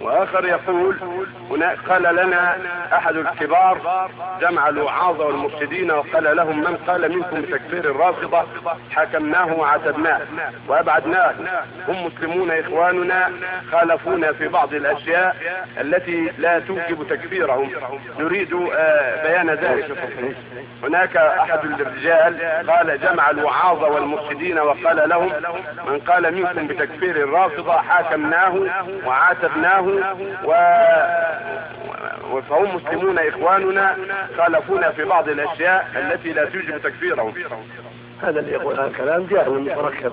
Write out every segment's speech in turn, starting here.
وآخر يقول هناك قال لنا أحد الكبار جمع الوعاظ والمفسدين وقال لهم من قال منكم بتكفير الرافضة؟ حكمناه وعاتبناه وأبعدناه. هم مسلمون إخواننا خالفونا في بعض الأشياء التي لا توجب تكفيرهم. نريد آه، بيان ذلك. هناك أحد الرجال قال جمع الوعاظ والمفسدين وقال لهم من قال منكم بتكفير الرافضة؟ حاكمناه وعاتبناه و فهم مسلمون إخواننا خالفونا في بعض الأشياء التي لا توجب تكفيرهم. هذا اللي يقول هذا الكلام جاهل مركب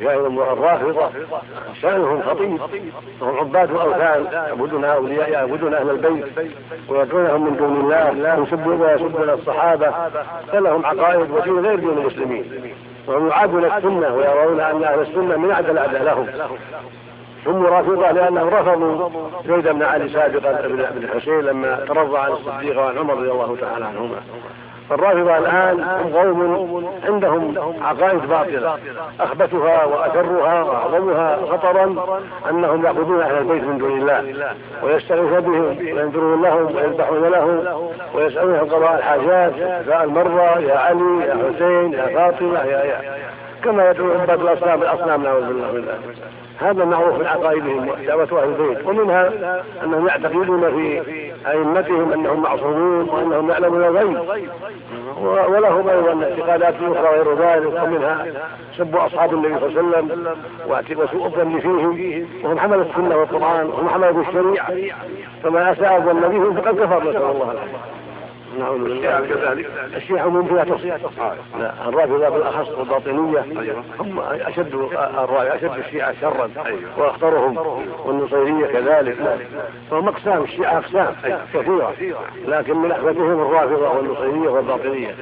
جاهل الرافضة. شأنهم خطير وهم عباد الاوثان يعبدون أولياء يعبدون أهل البيت. ويدعونهم من دون الله. يسبون ويسبون الصحابة. فلهم عقائد ودين غير دين المسلمين. وهم يعادون السنة ويرون أن أهل السنة من اعدى الاعداء لهم هم رافضة لأنهم رفضوا زيد بن علي سابقا بن الحسين لما ترضى عن الصديق وعن عمر رضي الله تعالى عنهما. فالرافضة الآن هم قوم عندهم عقائد باطلة. أخبثها وأشرها وأعظمها خطرا أنهم يعبدون أهل البيت من دون الله ويستغيثون بهم وينذرون لهم ويذبحون لهم ويسألونهم قضاء الحاجات يا المرة يا علي يا حسين يا فاطمة يا, يا كما يدعو عباد الأصنام الأصنام نعوذ بالله من ذلك هذا معروف من عقائدهم دعوة أهل البيت. ومنها أنهم يعتقدون في أئمتهم أنهم معصومون وأنهم يعلمون الغيب. ولهم أيضا اعتقادات أخرى غير ذلك. ومنها سب أصحاب النبي صلى الله عليه وسلم وسوء الظن فيهم. وهم حملوا السنة والقرآن وهم حملوا الشريعة فما أساء الظن فقد كفر نسأل الله العافية. نعم. الشيعة كذلك. الشيعة فيها تصحيح. لا الرافضة بالأخص والباطنية أيوة. هم أشد أشد الشيعة شرا. أيوة. وأخطرهم. والنصيرية كذلك. لا. فهم أقسام الشيعة أقسام كثيرة. لكن من أخبثهم الرافضة والنصيرية والباطنية.